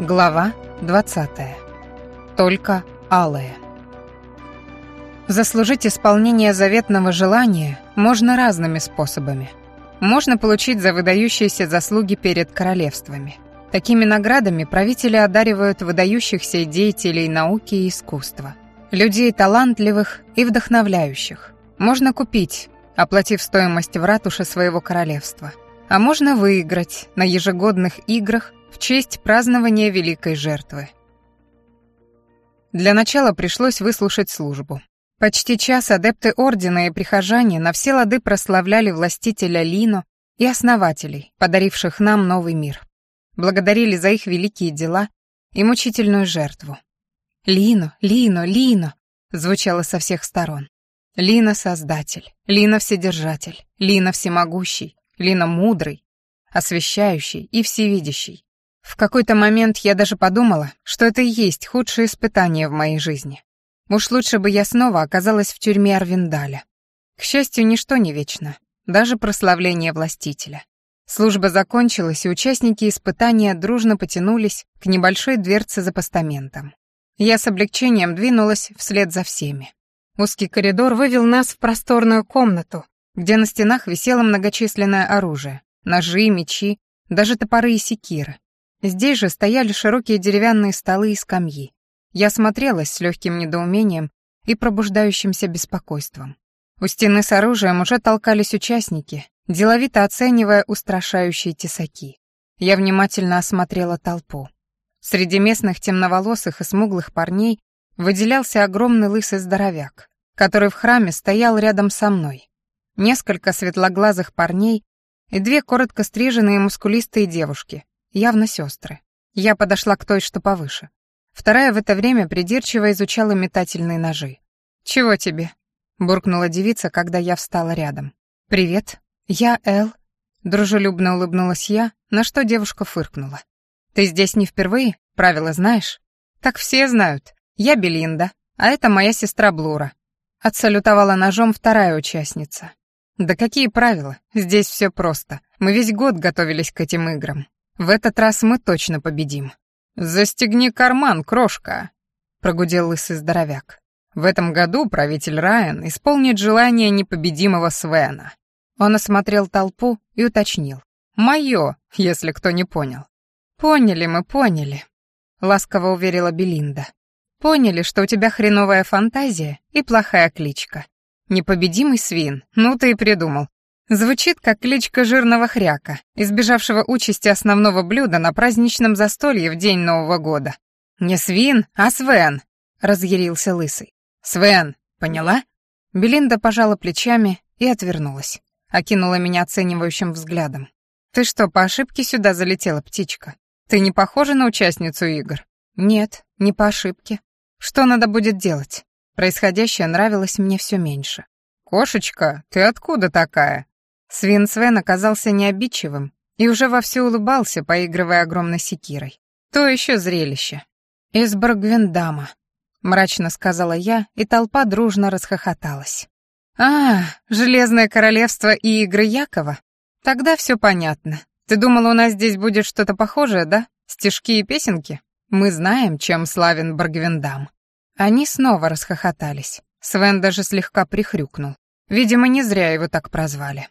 Глава 20. Только алые. Заслужить исполнение заветного желания можно разными способами. Можно получить за выдающиеся заслуги перед королевствами. Такими наградами правители одаривают выдающихся деятелей науки и искусства, людей талантливых и вдохновляющих. Можно купить, оплатив стоимость в ратуше своего королевства. А можно выиграть на ежегодных играх в честь празднования Великой Жертвы. Для начала пришлось выслушать службу. Почти час адепты Ордена и прихожане на все лады прославляли властителя Лину и основателей, подаривших нам новый мир. Благодарили за их великие дела и мучительную жертву. «Лино, Лино, Лино!» звучало со всех сторон. Лино — создатель, Лино — вседержатель, Лино — всемогущий, Лино — мудрый, освещающий и всевидящий, в какой-то момент я даже подумала, что это и есть худшее испытание в моей жизни. Уж лучше бы я снова оказалась в тюрьме Арвиндаля. К счастью, ничто не вечно, даже прославление властителя. Служба закончилась, и участники испытания дружно потянулись к небольшой дверце за постаментом. Я с облегчением двинулась вслед за всеми. Узкий коридор вывел нас в просторную комнату, где на стенах висело многочисленное оружие — ножи, мечи, даже топоры и секиры. Здесь же стояли широкие деревянные столы и скамьи. Я смотрелась с легким недоумением и пробуждающимся беспокойством. У стены с оружием уже толкались участники, деловито оценивая устрашающие тесаки. Я внимательно осмотрела толпу. Среди местных темноволосых и смуглых парней выделялся огромный лысый здоровяк, который в храме стоял рядом со мной. Несколько светлоглазых парней и две коротко стриженные мускулистые девушки, явно сестры. Я подошла к той, что повыше. Вторая в это время придирчиво изучала метательные ножи. «Чего тебе?» — буркнула девица, когда я встала рядом. «Привет, я Эл». Дружелюбно улыбнулась я, на что девушка фыркнула. «Ты здесь не впервые? Правила знаешь?» «Так все знают. Я Белинда, а это моя сестра Блура». Отсалютовала ножом вторая участница. «Да какие правила? Здесь все просто. Мы весь год готовились к этим играм. В этот раз мы точно победим. «Застегни карман, крошка», — прогудел лысый здоровяк. «В этом году правитель Райан исполнит желание непобедимого Свена». Он осмотрел толпу и уточнил. «Мое, если кто не понял». «Поняли мы, поняли», — ласково уверила Белинда. «Поняли, что у тебя хреновая фантазия и плохая кличка. Непобедимый свин, ну ты и придумал. Звучит как кличка жирного хряка, избежавшего участи основного блюда на праздничном застолье в день Нового года. «Не свин, а Свен!» — разъярился лысый. «Свен, поняла?» Белинда пожала плечами и отвернулась. Окинула меня оценивающим взглядом. «Ты что, по ошибке сюда залетела, птичка? Ты не похожа на участницу игр?» «Нет, не по ошибке. Что надо будет делать?» Происходящее нравилось мне все меньше. «Кошечка, ты откуда такая?» Свин Свен оказался необидчивым и уже вовсю улыбался, поигрывая огромной секирой. То еще зрелище. «Из Баргвиндама», — мрачно сказала я, и толпа дружно расхохоталась. «А, Железное Королевство и игры Якова? Тогда все понятно. Ты думала, у нас здесь будет что-то похожее, да? Стишки и песенки? Мы знаем, чем славен Баргвиндам». Они снова расхохотались. Свен даже слегка прихрюкнул. Видимо, не зря его так прозвали.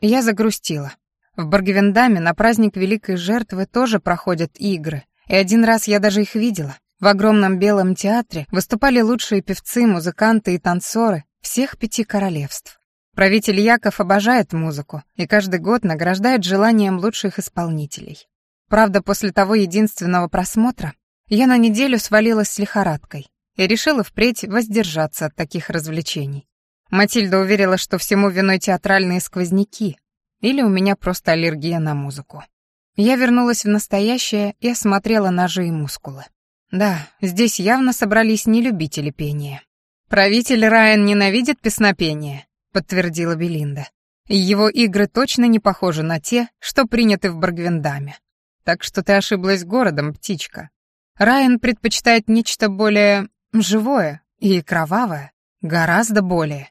Я загрустила. В Баргвендаме на праздник Великой Жертвы тоже проходят игры, и один раз я даже их видела. В огромном белом театре выступали лучшие певцы, музыканты и танцоры всех пяти королевств. Правитель Яков обожает музыку и каждый год награждает желанием лучших исполнителей. Правда, после того единственного просмотра я на неделю свалилась с лихорадкой и решила впредь воздержаться от таких развлечений. Матильда уверила, что всему виной театральные сквозняки, или у меня просто аллергия на музыку. Я вернулась в настоящее и осмотрела ножи и мускулы. Да, здесь явно собрались не любители пения. «Правитель Райан ненавидит песнопение», — подтвердила Белинда. «Его игры точно не похожи на те, что приняты в Баргвиндаме. Так что ты ошиблась городом, птичка. Райан предпочитает нечто более живое и кровавое, гораздо более.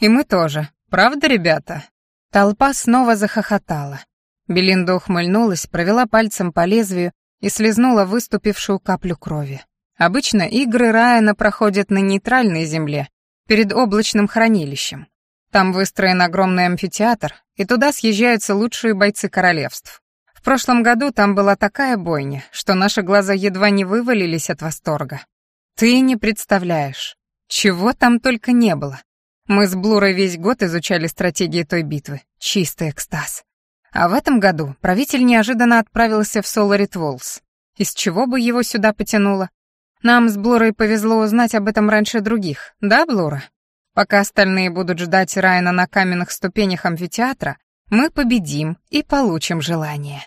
«И мы тоже. Правда, ребята?» Толпа снова захохотала. Белинда ухмыльнулась, провела пальцем по лезвию и слезнула выступившую каплю крови. Обычно игры Райана проходят на нейтральной земле, перед облачным хранилищем. Там выстроен огромный амфитеатр, и туда съезжаются лучшие бойцы королевств. В прошлом году там была такая бойня, что наши глаза едва не вывалились от восторга. Ты не представляешь, чего там только не было. Мы с Блурой весь год изучали стратегии той битвы. Чистый экстаз. А в этом году правитель неожиданно отправился в Соларит Волс. Из чего бы его сюда потянуло? Нам с Блурой повезло узнать об этом раньше других, да, Блура? Пока остальные будут ждать Райана на каменных ступенях амфитеатра, мы победим и получим желание.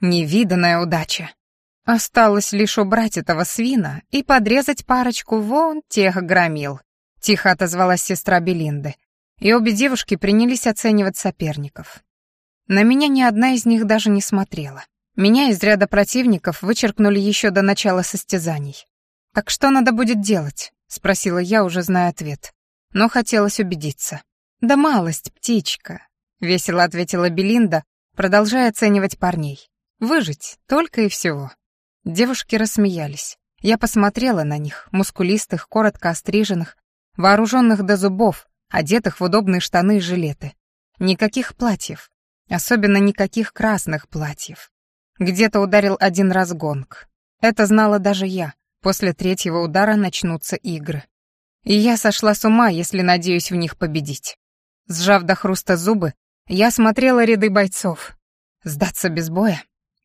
Невиданная удача. Осталось лишь убрать этого свина и подрезать парочку вон тех громил, — тихо отозвалась сестра Белинды. И обе девушки принялись оценивать соперников. На меня ни одна из них даже не смотрела. Меня из ряда противников вычеркнули еще до начала состязаний. «Так что надо будет делать?» — спросила я, уже зная ответ. Но хотелось убедиться. «Да малость, птичка», — весело ответила Белинда, продолжая оценивать парней. «Выжить, только и всего». Девушки рассмеялись. Я посмотрела на них, мускулистых, коротко остриженных, вооруженных до зубов, одетых в удобные штаны и жилеты. Никаких платьев, особенно никаких красных платьев. Где-то ударил один раз гонг. Это знала даже я. После третьего удара начнутся игры. И я сошла с ума, если надеюсь в них победить. Сжав до хруста зубы, я смотрела ряды бойцов. Сдаться без боя?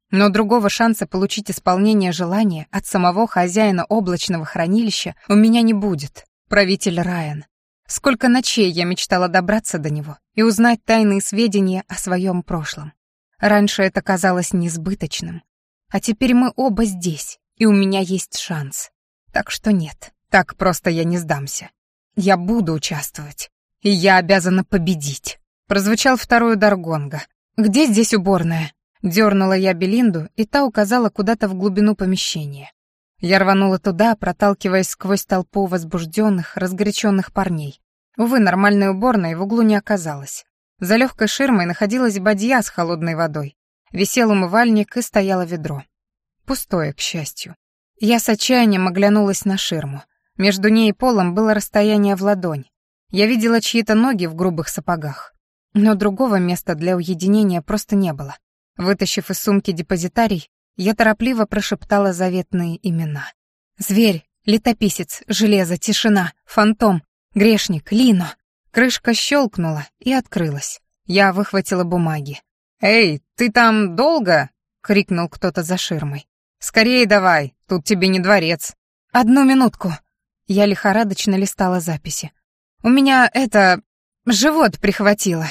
Но другого шанса получить исполнение желания от самого хозяина облачного хранилища у меня не будет правитель Райан. Сколько ночей я мечтала добраться до него и узнать тайные сведения о своем прошлом. Раньше это казалось несбыточным. А теперь мы оба здесь, и у меня есть шанс. Так что нет, так просто я не сдамся. Я буду участвовать, и я обязана победить. Прозвучал второй удар гонга. «Где здесь уборная?» Дернула я Белинду, и та указала куда-то в глубину помещения. Я рванула туда, проталкиваясь сквозь толпу возбужденных, разгоряченных парней. Увы, нормальной уборной в углу не оказалось. За легкой ширмой находилась бадья с холодной водой. Висел умывальник и стояло ведро. Пустое, к счастью. Я с отчаянием оглянулась на ширму. Между ней и полом было расстояние в ладонь. Я видела чьи-то ноги в грубых сапогах. Но другого места для уединения просто не было. Вытащив из сумки депозитарий, я торопливо прошептала заветные имена. «Зверь», «Летописец», «Железо», «Тишина», «Фантом», «Грешник», «Лино». Крышка щелкнула и открылась. Я выхватила бумаги. «Эй, ты там долго?» — крикнул кто-то за ширмой. «Скорее давай, тут тебе не дворец». «Одну минутку». Я лихорадочно листала записи. «У меня это... живот прихватило».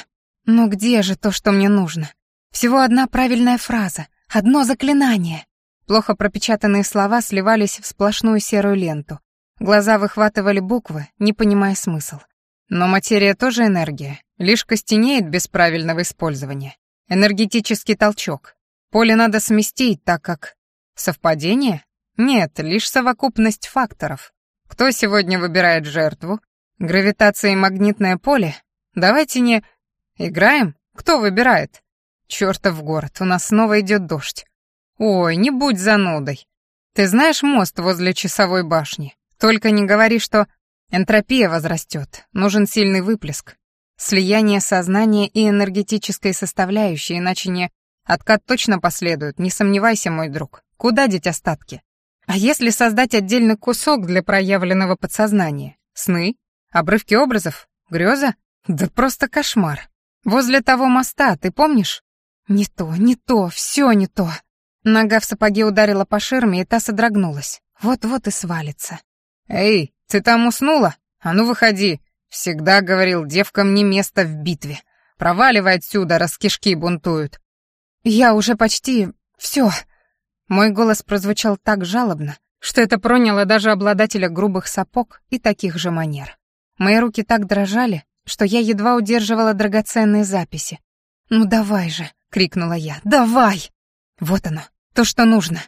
«Ну где же то, что мне нужно?» Всего одна правильная фраза — Одно заклинание!» Плохо пропечатанные слова сливались в сплошную серую ленту. Глаза выхватывали буквы, не понимая смысл. Но материя тоже энергия, лишь костенеет без правильного использования. Энергетический толчок. Поле надо сместить, так как... Совпадение? Нет, лишь совокупность факторов. Кто сегодня выбирает жертву? Гравитация и магнитное поле? Давайте не... Играем? Кто выбирает? «Чёртов город, у нас снова идёт дождь». «Ой, не будь занудой. Ты знаешь мост возле часовой башни? Только не говори, что энтропия возрастёт, нужен сильный выплеск. Слияние сознания и энергетической составляющей, иначе не... Откат точно последует, не сомневайся, мой друг. Куда деть остатки? А если создать отдельный кусок для проявленного подсознания? Сны? Обрывки образов? Грёза? Да просто кошмар. Возле того моста, ты помнишь? Не то, не то, все не то. Нога в сапоге ударила по ширме, и та содрогнулась. Вот-вот и свалится. «Эй, ты там уснула? А ну выходи!» Всегда говорил, девкам не место в битве. Проваливай отсюда, раз кишки бунтуют. Я уже почти... все. Мой голос прозвучал так жалобно, что это проняло даже обладателя грубых сапог и таких же манер. Мои руки так дрожали, что я едва удерживала драгоценные записи. «Ну давай же, — крикнула я. «Давай!» «Вот оно, то, что нужно!»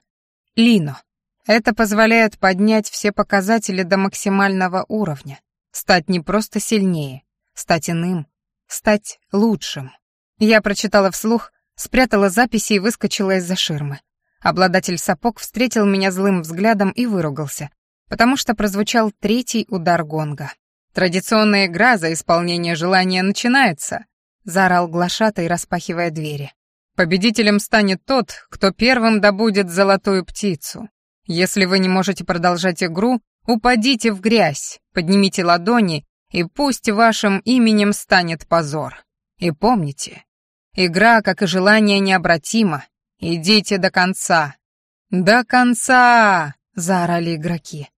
«Лино. Это позволяет поднять все показатели до максимального уровня, стать не просто сильнее, стать иным, стать лучшим». Я прочитала вслух, спрятала записи и выскочила из-за ширмы. Обладатель сапог встретил меня злым взглядом и выругался, потому что прозвучал третий удар гонга. «Традиционная игра за исполнение желания начинается», — заорал глашатай, распахивая двери. «Победителем станет тот, кто первым добудет золотую птицу. Если вы не можете продолжать игру, упадите в грязь, поднимите ладони, и пусть вашим именем станет позор. И помните, игра, как и желание, необратима. Идите до конца». «До конца!» — заорали игроки.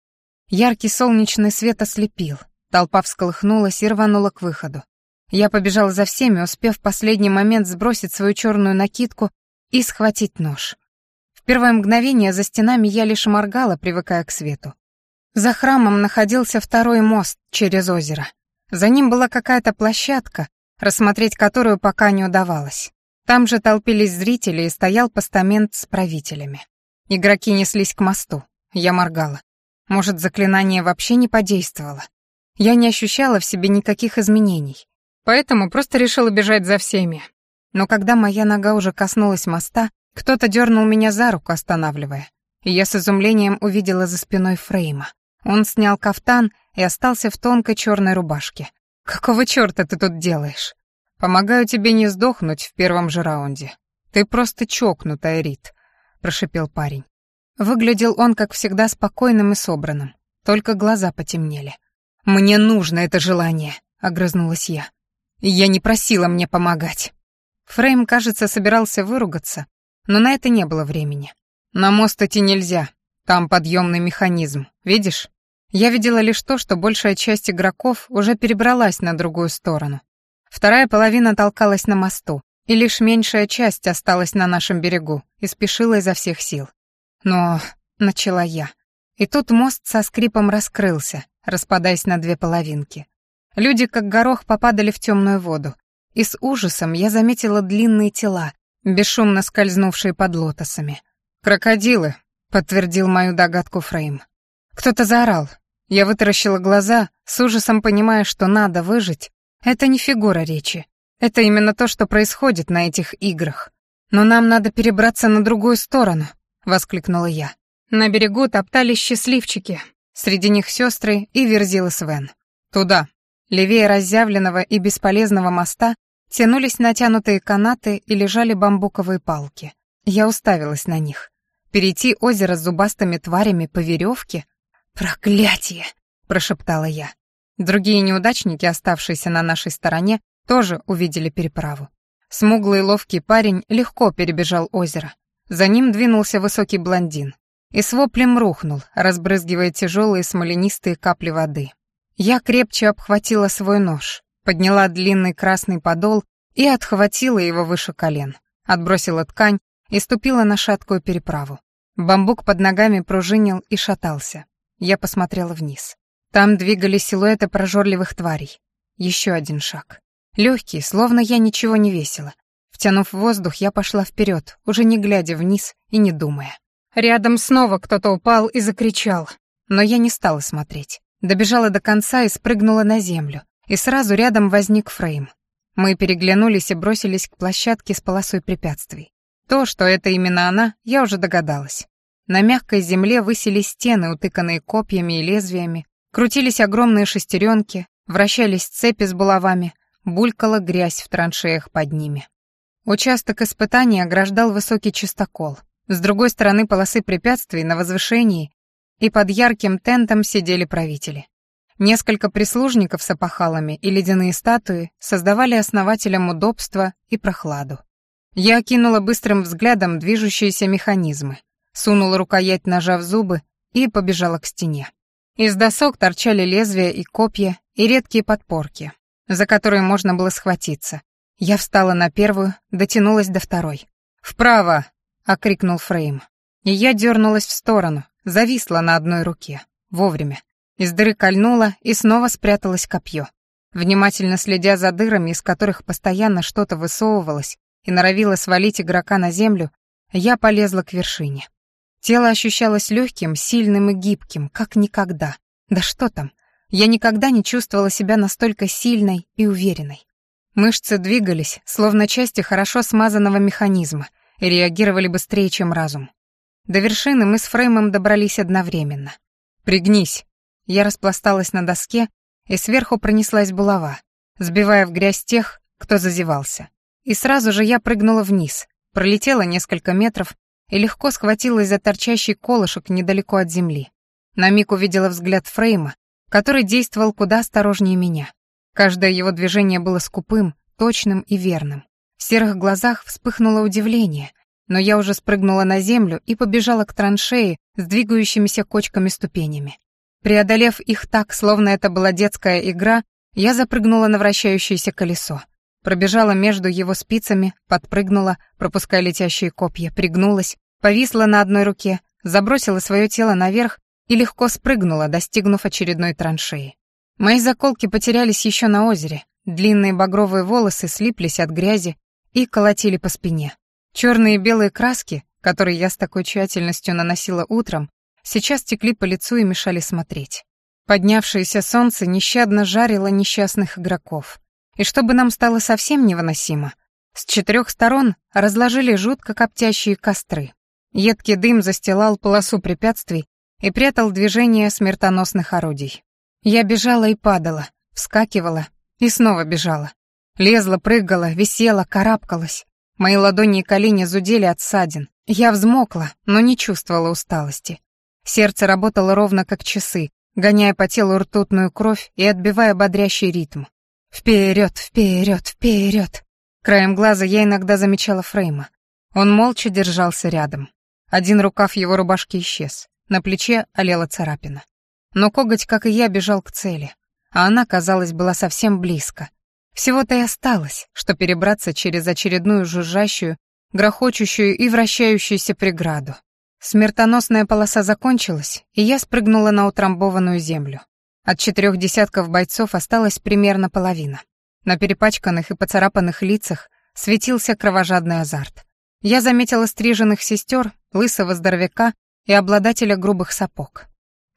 Яркий солнечный свет ослепил. Толпа всколыхнулась и рванула к выходу. Я побежал за всеми, успев в последний момент сбросить свою черную накидку и схватить нож. В первое мгновение за стенами я лишь моргала, привыкая к свету. За храмом находился второй мост через озеро. За ним была какая-то площадка, рассмотреть которую пока не удавалось. Там же толпились зрители и стоял постамент с правителями. Игроки неслись к мосту. Я моргала. Может, заклинание вообще не подействовало. Я не ощущала в себе никаких изменений. Поэтому просто решила бежать за всеми. Но когда моя нога уже коснулась моста, кто-то дернул меня за руку, останавливая. И я с изумлением увидела за спиной Фрейма. Он снял кафтан и остался в тонкой черной рубашке. «Какого черта ты тут делаешь?» «Помогаю тебе не сдохнуть в первом же раунде. Ты просто чокнутая, Рит», — прошипел парень. Выглядел он, как всегда, спокойным и собранным. Только глаза потемнели. «Мне нужно это желание», — огрызнулась я. Я не просила мне помогать. Фрейм, кажется, собирался выругаться, но на это не было времени. На мост идти нельзя, там подъемный механизм, видишь? Я видела лишь то, что большая часть игроков уже перебралась на другую сторону. Вторая половина толкалась на мосту, и лишь меньшая часть осталась на нашем берегу и спешила изо всех сил. Но начала я. И тут мост со скрипом раскрылся, распадаясь на две половинки. Люди, как горох, попадали в темную воду. И с ужасом я заметила длинные тела, бесшумно скользнувшие под лотосами. «Крокодилы», — подтвердил мою догадку Фрейм. Кто-то заорал. Я вытаращила глаза, с ужасом понимая, что надо выжить. Это не фигура речи. Это именно то, что происходит на этих играх. «Но нам надо перебраться на другую сторону», — воскликнула я. На берегу топтались счастливчики. Среди них сестры и верзила Свен. «Туда», Левее разъявленного и бесполезного моста тянулись натянутые канаты и лежали бамбуковые палки. Я уставилась на них. Перейти озеро с зубастыми тварями по веревке? «Проклятие!» — прошептала я. Другие неудачники, оставшиеся на нашей стороне, тоже увидели переправу. Смуглый ловкий парень легко перебежал озеро. За ним двинулся высокий блондин и с воплем рухнул, разбрызгивая тяжелые смоленистые капли воды. Я крепче обхватила свой нож, подняла длинный красный подол и отхватила его выше колен, отбросила ткань и ступила на шаткую переправу. Бамбук под ногами пружинил и шатался. Я посмотрела вниз. Там двигались силуэты прожорливых тварей. Еще один шаг. Легкий, словно я ничего не весила. Втянув воздух, я пошла вперед, уже не глядя вниз и не думая. Рядом снова кто-то упал и закричал, но я не стала смотреть. Добежала до конца и спрыгнула на землю. И сразу рядом возник Фрейм. Мы переглянулись и бросились к площадке с полосой препятствий. То, что это именно она, я уже догадалась. На мягкой земле высились стены, утыканные копьями и лезвиями, крутились огромные шестеренки, вращались цепи с булавами, булькала грязь в траншеях под ними. Участок испытания ограждал высокий частокол. С другой стороны полосы препятствий на возвышении и под ярким тентом сидели правители. Несколько прислужников с опахалами и ледяные статуи создавали основателям удобство и прохладу. Я окинула быстрым взглядом движущиеся механизмы, сунула рукоять ножа в зубы и побежала к стене. Из досок торчали лезвия и копья, и редкие подпорки, за которые можно было схватиться. Я встала на первую, дотянулась до второй. «Вправо!» — окрикнул Фрейм. И я дернулась в сторону, Зависла на одной руке. Вовремя. Из дыры кольнула и снова спряталось копье. Внимательно следя за дырами, из которых постоянно что-то высовывалось и норовило свалить игрока на землю, я полезла к вершине. Тело ощущалось легким, сильным и гибким, как никогда. Да что там, я никогда не чувствовала себя настолько сильной и уверенной. Мышцы двигались, словно части хорошо смазанного механизма, и реагировали быстрее, чем разум. До вершины мы с Фреймом добрались одновременно. «Пригнись!» Я распласталась на доске, и сверху пронеслась булава, сбивая в грязь тех, кто зазевался. И сразу же я прыгнула вниз, пролетела несколько метров и легко схватилась за торчащий колышек недалеко от земли. На миг увидела взгляд Фрейма, который действовал куда осторожнее меня. Каждое его движение было скупым, точным и верным. В серых глазах вспыхнуло удивление, но я уже спрыгнула на землю и побежала к траншеи с двигающимися кочками ступенями. Преодолев их так, словно это была детская игра, я запрыгнула на вращающееся колесо. Пробежала между его спицами, подпрыгнула, пропуская летящие копья, пригнулась, повисла на одной руке, забросила свое тело наверх и легко спрыгнула, достигнув очередной траншеи. Мои заколки потерялись еще на озере, длинные багровые волосы слиплись от грязи и колотили по спине. Черные и белые краски, которые я с такой тщательностью наносила утром, сейчас текли по лицу и мешали смотреть. Поднявшееся солнце нещадно жарило несчастных игроков. И чтобы нам стало совсем невыносимо, с четырех сторон разложили жутко коптящие костры. Едкий дым застилал полосу препятствий и прятал движение смертоносных орудий. Я бежала и падала, вскакивала и снова бежала. Лезла, прыгала, висела, карабкалась. Мои ладони и колени зудели от ссадин. Я взмокла, но не чувствовала усталости. Сердце работало ровно как часы, гоняя по телу ртутную кровь и отбивая бодрящий ритм. «Вперед, вперед, вперед!» Краем глаза я иногда замечала Фрейма. Он молча держался рядом. Один рукав его рубашки исчез. На плече олела царапина. Но коготь, как и я, бежал к цели. А она, казалось, была совсем близко, всего-то и осталось, что перебраться через очередную жужжащую, грохочущую и вращающуюся преграду. Смертоносная полоса закончилась, и я спрыгнула на утрамбованную землю. От четырех десятков бойцов осталась примерно половина. На перепачканных и поцарапанных лицах светился кровожадный азарт. Я заметила стриженных сестер, лысого здоровяка и обладателя грубых сапог.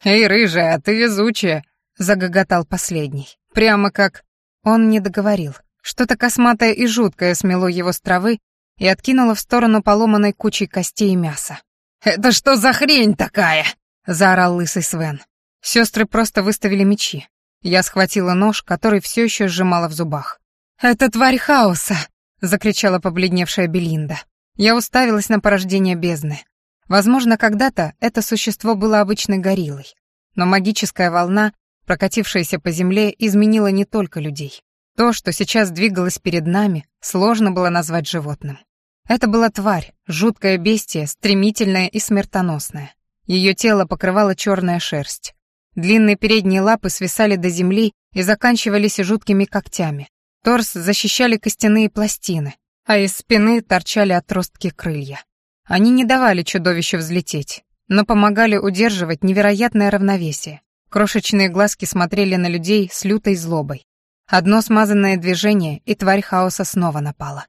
«Эй, рыжая, ты везучая!» — загоготал последний. «Прямо как...» Он не договорил. Что-то косматое и жуткое смело его с травы и откинуло в сторону поломанной кучей костей и мяса. «Это что за хрень такая?» — заорал лысый Свен. Сестры просто выставили мечи. Я схватила нож, который все еще сжимала в зубах. «Это тварь хаоса!» — закричала побледневшая Белинда. Я уставилась на порождение бездны. Возможно, когда-то это существо было обычной гориллой, но магическая волна прокатившаяся по земле, изменила не только людей. То, что сейчас двигалось перед нами, сложно было назвать животным. Это была тварь, жуткое бестие, стремительное и смертоносное. Ее тело покрывала черная шерсть. Длинные передние лапы свисали до земли и заканчивались жуткими когтями. Торс защищали костяные пластины, а из спины торчали отростки крылья. Они не давали чудовищу взлететь, но помогали удерживать невероятное равновесие, Крошечные глазки смотрели на людей с лютой злобой. Одно смазанное движение, и тварь хаоса снова напала.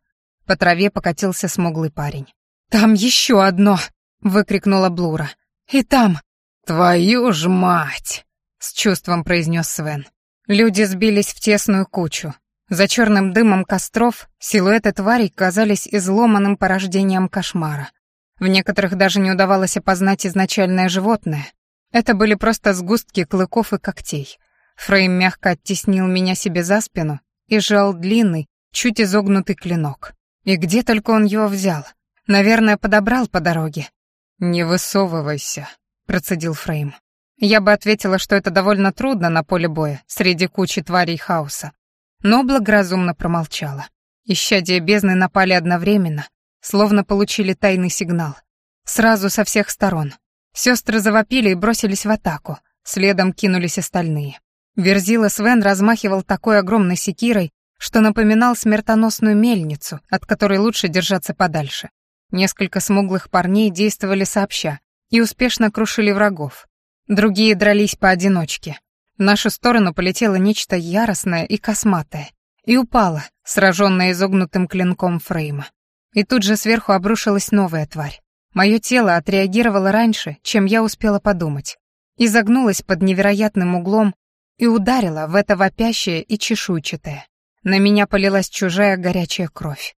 По траве покатился смуглый парень. «Там еще одно!» — выкрикнула Блура. «И там!» «Твою ж мать!» — с чувством произнес Свен. Люди сбились в тесную кучу. За черным дымом костров силуэты тварей казались изломанным порождением кошмара. В некоторых даже не удавалось опознать изначальное животное, это были просто сгустки клыков и когтей. Фрейм мягко оттеснил меня себе за спину и сжал длинный, чуть изогнутый клинок. И где только он его взял? Наверное, подобрал по дороге. «Не высовывайся», — процедил Фрейм. Я бы ответила, что это довольно трудно на поле боя, среди кучи тварей хаоса. Но благоразумно промолчала. Исчадия бездны напали одновременно, словно получили тайный сигнал. Сразу со всех сторон. Сестры завопили и бросились в атаку. Следом кинулись остальные. Верзила Свен размахивал такой огромной секирой, что напоминал смертоносную мельницу, от которой лучше держаться подальше. Несколько смуглых парней действовали сообща и успешно крушили врагов. Другие дрались поодиночке. В нашу сторону полетело нечто яростное и косматое и упало, сраженное изогнутым клинком фрейма. И тут же сверху обрушилась новая тварь. Мое тело отреагировало раньше, чем я успела подумать, изогнулось под невероятным углом и ударило в это вопящее и чешуйчатое. На меня полилась чужая горячая кровь.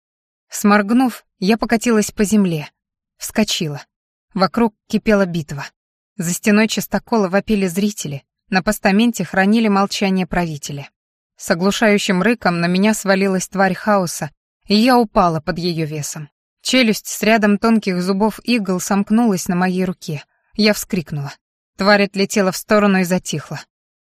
Сморгнув, я покатилась по земле, вскочила. Вокруг кипела битва. За стеной частокола вопили зрители, на постаменте хранили молчание правители. С оглушающим рыком на меня свалилась тварь хаоса, и я упала под ее весом. Челюсть с рядом тонких зубов игл сомкнулась на моей руке. Я вскрикнула. Тварь отлетела в сторону и затихла.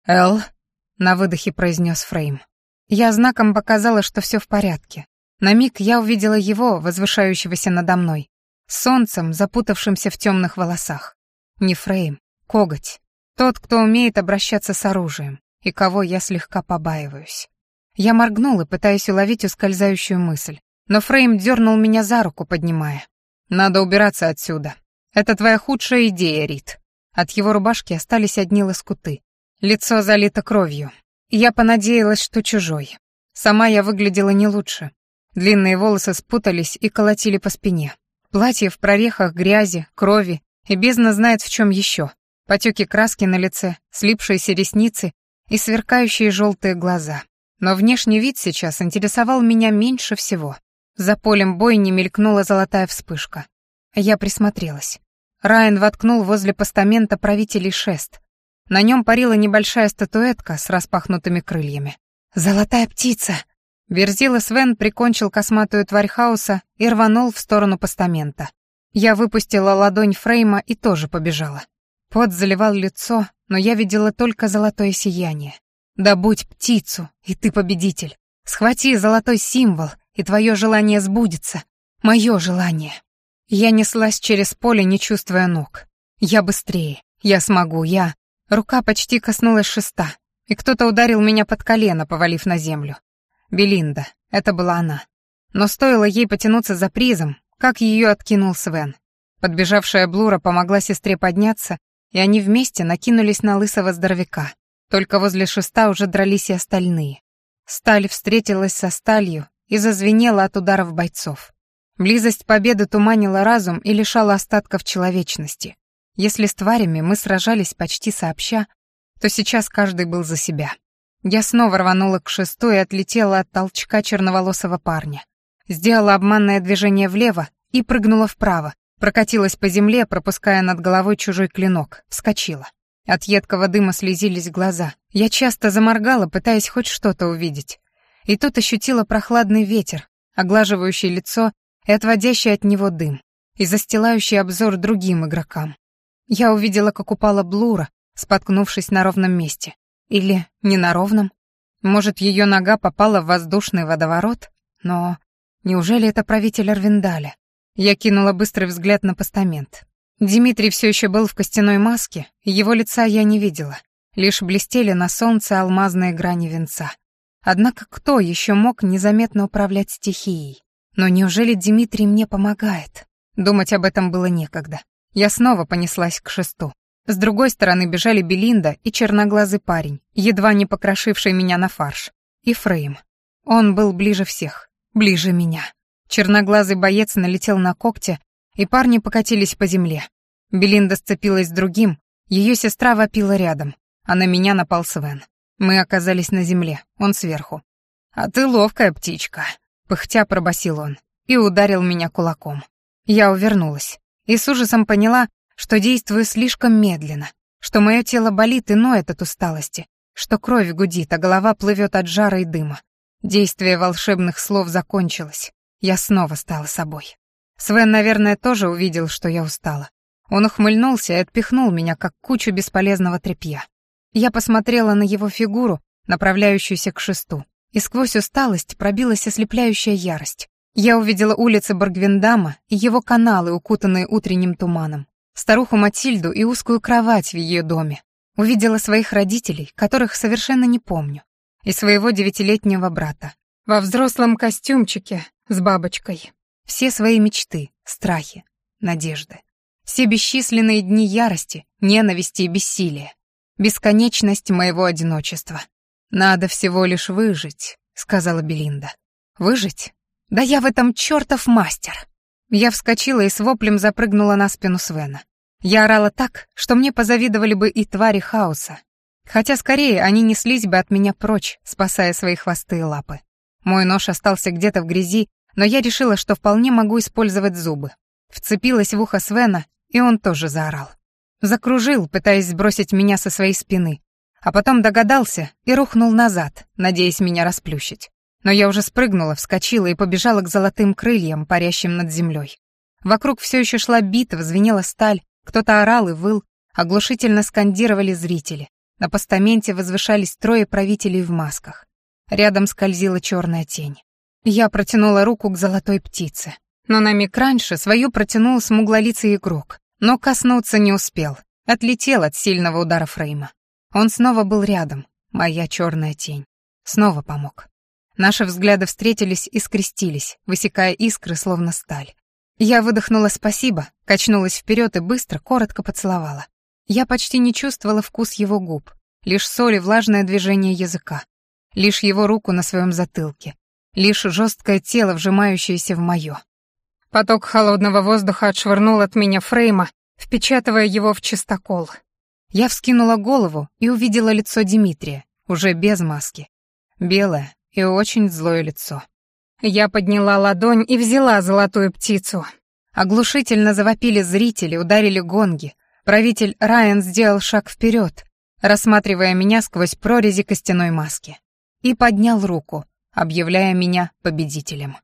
«Эл?» — на выдохе произнес Фрейм. Я знаком показала, что все в порядке. На миг я увидела его, возвышающегося надо мной, солнцем, запутавшимся в темных волосах. Не Фрейм, коготь. Тот, кто умеет обращаться с оружием, и кого я слегка побаиваюсь. Я моргнула, пытаясь уловить ускользающую мысль но Фрейм дернул меня за руку, поднимая. «Надо убираться отсюда. Это твоя худшая идея, Рит». От его рубашки остались одни лоскуты. Лицо залито кровью. Я понадеялась, что чужой. Сама я выглядела не лучше. Длинные волосы спутались и колотили по спине. Платье в прорехах грязи, крови, и бездна знает в чем еще. Потеки краски на лице, слипшиеся ресницы и сверкающие желтые глаза. Но внешний вид сейчас интересовал меня меньше всего. За полем бойни мелькнула золотая вспышка. Я присмотрелась. Райан воткнул возле постамента правителей шест. На нем парила небольшая статуэтка с распахнутыми крыльями. «Золотая птица!» Верзила Свен прикончил косматую тварь хаоса и рванул в сторону постамента. Я выпустила ладонь Фрейма и тоже побежала. Пот заливал лицо, но я видела только золотое сияние. «Да будь птицу, и ты победитель! Схвати золотой символ и твое желание сбудется. Мое желание. Я неслась через поле, не чувствуя ног. Я быстрее. Я смогу. Я... Рука почти коснулась шеста, и кто-то ударил меня под колено, повалив на землю. Белинда. Это была она. Но стоило ей потянуться за призом, как ее откинул Свен. Подбежавшая Блура помогла сестре подняться, и они вместе накинулись на лысого здоровяка. Только возле шеста уже дрались и остальные. Сталь встретилась со сталью, и зазвенело от ударов бойцов. Близость победы туманила разум и лишала остатков человечности. Если с тварями мы сражались почти сообща, то сейчас каждый был за себя. Я снова рванула к шесту и отлетела от толчка черноволосого парня. Сделала обманное движение влево и прыгнула вправо, прокатилась по земле, пропуская над головой чужой клинок, вскочила. От едкого дыма слезились глаза. Я часто заморгала, пытаясь хоть что-то увидеть, и тут ощутила прохладный ветер, оглаживающий лицо и отводящий от него дым, и застилающий обзор другим игрокам. Я увидела, как упала Блура, споткнувшись на ровном месте. Или не на ровном. Может, ее нога попала в воздушный водоворот? Но неужели это правитель Арвиндаля? Я кинула быстрый взгляд на постамент. Дмитрий все еще был в костяной маске, его лица я не видела. Лишь блестели на солнце алмазные грани венца. Однако кто еще мог незаметно управлять стихией? Но неужели Дмитрий мне помогает? Думать об этом было некогда. Я снова понеслась к шесту. С другой стороны бежали Белинда и черноглазый парень, едва не покрошивший меня на фарш. И Фрейм. Он был ближе всех, ближе меня. Черноглазый боец налетел на когти, и парни покатились по земле. Белинда сцепилась с другим, ее сестра вопила рядом, а на меня напал Свен. Мы оказались на земле, он сверху. «А ты ловкая птичка», — пыхтя пробасил он и ударил меня кулаком. Я увернулась и с ужасом поняла, что действую слишком медленно, что мое тело болит и ноет от усталости, что кровь гудит, а голова плывет от жара и дыма. Действие волшебных слов закончилось. Я снова стала собой. Свен, наверное, тоже увидел, что я устала. Он ухмыльнулся и отпихнул меня, как кучу бесполезного тряпья. Я посмотрела на его фигуру, направляющуюся к шесту, и сквозь усталость пробилась ослепляющая ярость. Я увидела улицы Боргвиндама и его каналы, укутанные утренним туманом, старуху Матильду и узкую кровать в ее доме. Увидела своих родителей, которых совершенно не помню, и своего девятилетнего брата. Во взрослом костюмчике с бабочкой. Все свои мечты, страхи, надежды. Все бесчисленные дни ярости, ненависти и бессилия бесконечность моего одиночества. Надо всего лишь выжить, сказала Белинда. Выжить? Да я в этом чёртов мастер. Я вскочила и с воплем запрыгнула на спину Свена. Я орала так, что мне позавидовали бы и твари хаоса. Хотя скорее они неслись бы от меня прочь, спасая свои хвосты и лапы. Мой нож остался где-то в грязи, но я решила, что вполне могу использовать зубы. Вцепилась в ухо Свена, и он тоже заорал. Закружил, пытаясь сбросить меня со своей спины, а потом догадался и рухнул назад, надеясь меня расплющить. Но я уже спрыгнула, вскочила и побежала к золотым крыльям, парящим над землей. Вокруг все еще шла битва, звенела сталь, кто-то орал и выл, оглушительно скандировали зрители. На постаменте возвышались трое правителей в масках. Рядом скользила черная тень. Я протянула руку к золотой птице. Но на миг раньше свою протянул смуглолицый игрок но коснуться не успел, отлетел от сильного удара Фрейма. Он снова был рядом, моя черная тень. Снова помог. Наши взгляды встретились и скрестились, высекая искры, словно сталь. Я выдохнула «спасибо», качнулась вперед и быстро, коротко поцеловала. Я почти не чувствовала вкус его губ, лишь соль и влажное движение языка, лишь его руку на своем затылке, лишь жесткое тело, вжимающееся в мое. Поток холодного воздуха отшвырнул от меня Фрейма, впечатывая его в чистокол. Я вскинула голову и увидела лицо Дмитрия, уже без маски. Белое и очень злое лицо. Я подняла ладонь и взяла золотую птицу. Оглушительно завопили зрители, ударили гонги. Правитель Райан сделал шаг вперед, рассматривая меня сквозь прорези костяной маски. И поднял руку, объявляя меня победителем.